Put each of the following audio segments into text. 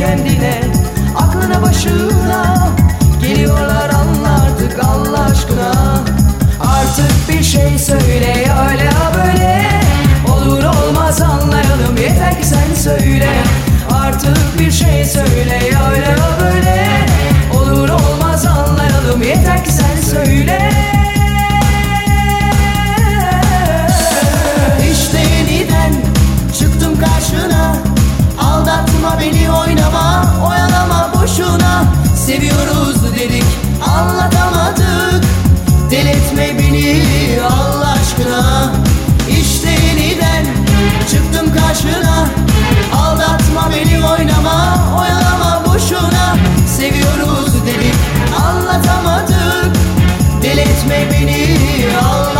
kendine Aklına başına. Geliyorlar anla artık Allah aşkına. Artık bir şey söyle ya öyle ya böyle. Olur olmaz anlayalım yeter ki sen söyle. Artık bir şey söyle ya öyle ya böyle. Olur olmaz anlayalım yeter ki sen söyle. İşte yeniden çıktım karşına. Aldatma beni oyalama boşuna Seviyoruz dedik anlatamadık. Deletme beni Allah aşkına. İşte yeniden çıktım karşına. Aldatma beni oynama oyalama boşuna. Seviyoruz dedik anlatamadık. Deletme beni Allah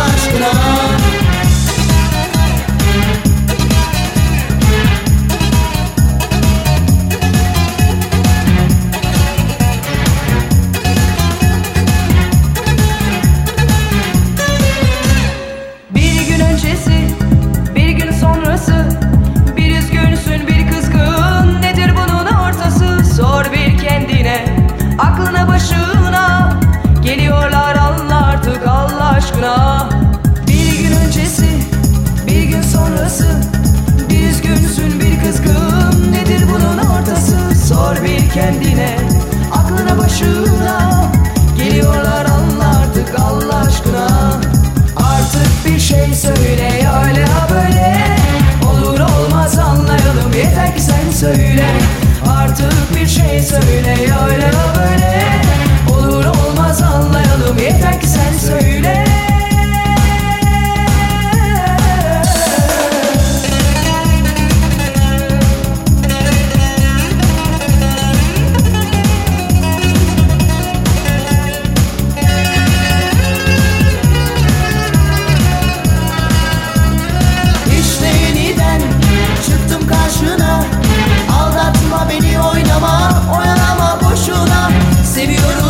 gün sonrası. Bir üzgünsün, bir kızgın. Nedir bunun ortası? Sor bir kendine. Aklına başına. Geliyorlar anla artık Allah aşkına. Artık bir şey söyle ya öyle ya böyle. Olur olmaz anlayalım. Yeter ki sen söyle. Artık bir şey söyle ya öyle ya böyle. Olur olmaz anlayalım. Yeter ki sen söyle seviyorum